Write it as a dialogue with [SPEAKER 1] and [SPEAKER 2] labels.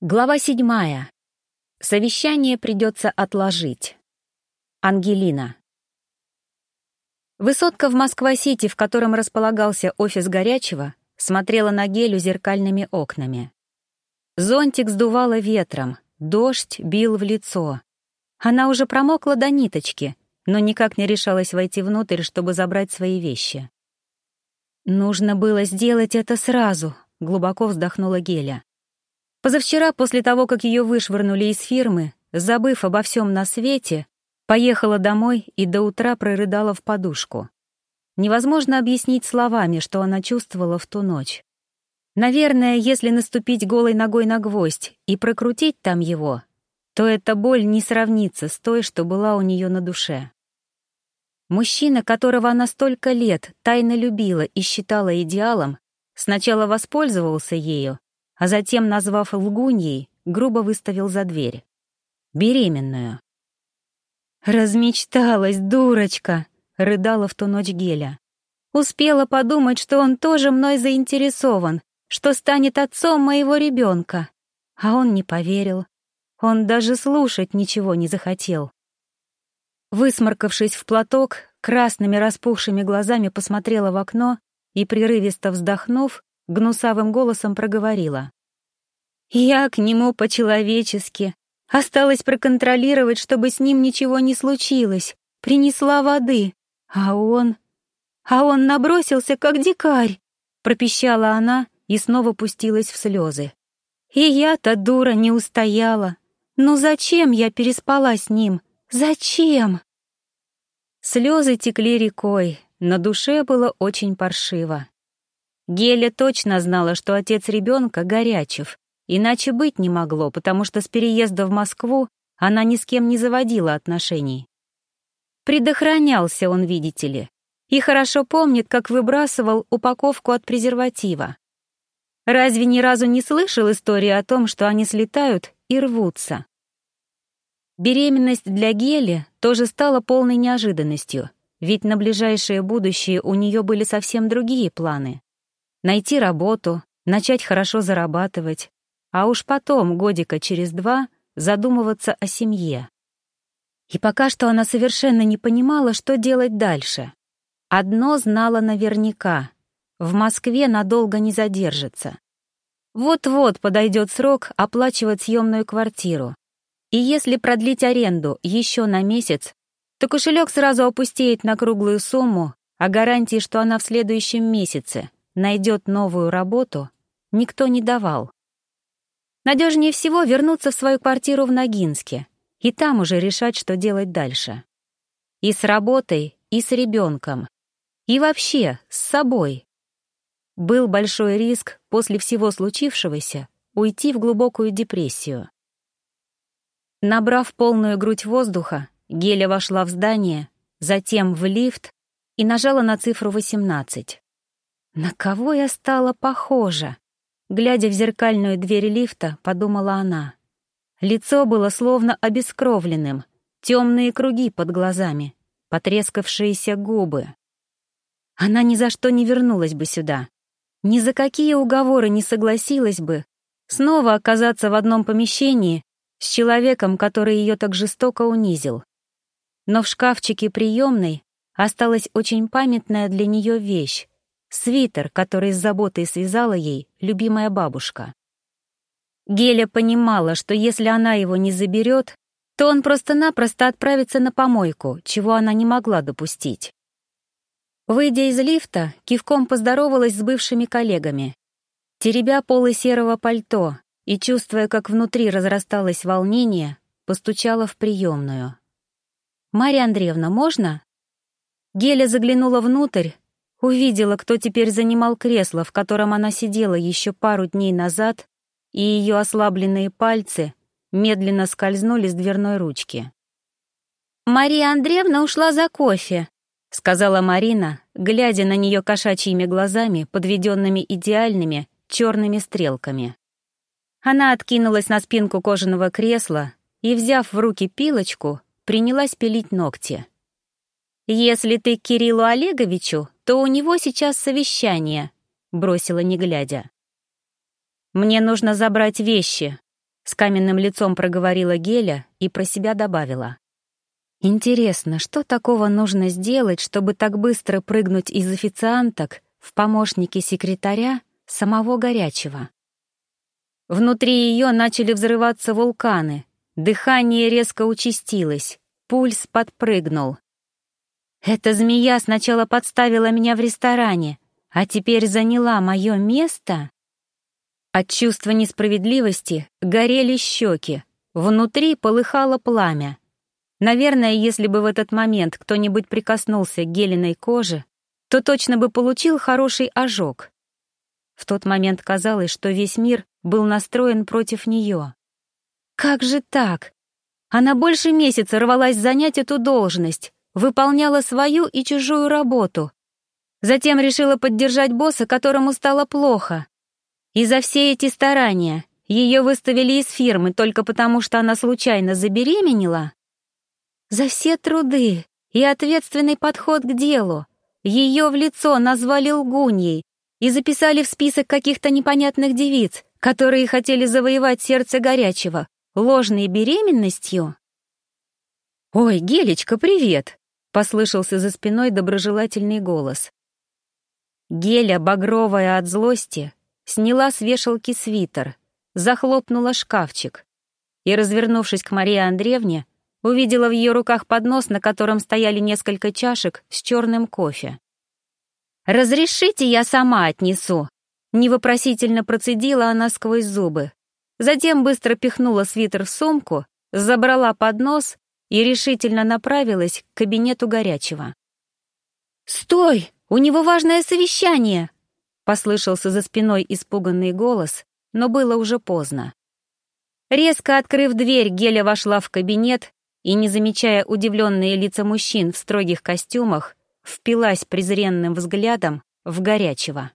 [SPEAKER 1] Глава седьмая. Совещание придется отложить. Ангелина. Высотка в Москва-Сити, в котором располагался офис Горячего, смотрела на гелю зеркальными окнами. Зонтик сдувало ветром, дождь бил в лицо. Она уже промокла до ниточки, но никак не решалась войти внутрь, чтобы забрать свои вещи. «Нужно было сделать это сразу», — глубоко вздохнула Геля. Позавчера, после того, как ее вышвырнули из фирмы, забыв обо всем на свете, поехала домой и до утра прорыдала в подушку. Невозможно объяснить словами, что она чувствовала в ту ночь. Наверное, если наступить голой ногой на гвоздь и прокрутить там его, то эта боль не сравнится с той, что была у нее на душе. Мужчина, которого она столько лет тайно любила и считала идеалом, сначала воспользовался ею, а затем, назвав лгуньей, грубо выставил за дверь. Беременную. «Размечталась, дурочка!» — рыдала в ту ночь Геля. «Успела подумать, что он тоже мной заинтересован, что станет отцом моего ребенка. А он не поверил. Он даже слушать ничего не захотел». Высморкавшись в платок, красными распухшими глазами посмотрела в окно и, прерывисто вздохнув, гнусавым голосом проговорила. «Я к нему по-человечески. Осталось проконтролировать, чтобы с ним ничего не случилось. Принесла воды. А он... А он набросился, как дикарь!» Пропищала она и снова пустилась в слезы. «И я-то, дура, не устояла. Ну зачем я переспала с ним? Зачем?» Слезы текли рекой, на душе было очень паршиво. Геля точно знала, что отец ребенка Горячев, иначе быть не могло, потому что с переезда в Москву она ни с кем не заводила отношений. Предохранялся он, видите ли, и хорошо помнит, как выбрасывал упаковку от презерватива. Разве ни разу не слышал истории о том, что они слетают и рвутся? Беременность для Гели тоже стала полной неожиданностью, ведь на ближайшее будущее у нее были совсем другие планы найти работу, начать хорошо зарабатывать, а уж потом, годика через два, задумываться о семье. И пока что она совершенно не понимала, что делать дальше. Одно знала наверняка — в Москве надолго не задержится. Вот-вот подойдет срок оплачивать съемную квартиру. И если продлить аренду еще на месяц, то кошелек сразу опустеет на круглую сумму, а гарантии, что она в следующем месяце найдет новую работу, никто не давал. Надежнее всего вернуться в свою квартиру в Ногинске и там уже решать, что делать дальше. И с работой, и с ребенком, и вообще с собой. Был большой риск после всего случившегося уйти в глубокую депрессию. Набрав полную грудь воздуха, Геля вошла в здание, затем в лифт и нажала на цифру 18. На кого я стала похожа? Глядя в зеркальную дверь лифта, подумала она. Лицо было словно обескровленным, темные круги под глазами, потрескавшиеся губы. Она ни за что не вернулась бы сюда. Ни за какие уговоры не согласилась бы снова оказаться в одном помещении с человеком, который ее так жестоко унизил. Но в шкафчике приемной осталась очень памятная для нее вещь Свитер, который с заботой связала ей любимая бабушка. Геля понимала, что если она его не заберет, то он просто-напросто отправится на помойку, чего она не могла допустить. Выйдя из лифта, кивком поздоровалась с бывшими коллегами. Теребя полы серого пальто и чувствуя, как внутри разрасталось волнение, постучала в приемную. «Марья Андреевна, можно?» Геля заглянула внутрь, Увидела, кто теперь занимал кресло, в котором она сидела еще пару дней назад, и ее ослабленные пальцы медленно скользнули с дверной ручки. «Мария Андреевна ушла за кофе», — сказала Марина, глядя на нее кошачьими глазами, подведенными идеальными черными стрелками. Она откинулась на спинку кожаного кресла и, взяв в руки пилочку, принялась пилить ногти. «Если ты к Кириллу Олеговичу, то у него сейчас совещание», — бросила не глядя. «Мне нужно забрать вещи», С каменным лицом проговорила Геля и про себя добавила. Интересно, что такого нужно сделать, чтобы так быстро прыгнуть из официанток в помощники секретаря самого горячего? Внутри ее начали взрываться вулканы, дыхание резко участилось, пульс подпрыгнул. Эта змея сначала подставила меня в ресторане, а теперь заняла мое место? От чувства несправедливости горели щеки, внутри полыхало пламя. Наверное, если бы в этот момент кто-нибудь прикоснулся к гелиной коже, то точно бы получил хороший ожог. В тот момент казалось, что весь мир был настроен против нее. Как же так? Она больше месяца рвалась занять эту должность, выполняла свою и чужую работу. Затем решила поддержать босса, которому стало плохо. И за все эти старания ее выставили из фирмы только потому, что она случайно забеременела? За все труды и ответственный подход к делу ее в лицо назвали лгуньей и записали в список каких-то непонятных девиц, которые хотели завоевать сердце горячего, ложной беременностью? «Ой, Гелечка, привет!» — послышался за спиной доброжелательный голос. Геля, багровая от злости, сняла с вешалки свитер, захлопнула шкафчик и, развернувшись к Марии Андреевне, увидела в ее руках поднос, на котором стояли несколько чашек с черным кофе. «Разрешите, я сама отнесу?» Невопросительно процедила она сквозь зубы. Затем быстро пихнула свитер в сумку, забрала поднос и решительно направилась к кабинету горячего. «Стой! У него важное совещание!» Послышался за спиной испуганный голос, но было уже поздно. Резко открыв дверь, Геля вошла в кабинет и, не замечая удивленные лица мужчин в строгих костюмах, впилась презренным взглядом в горячего.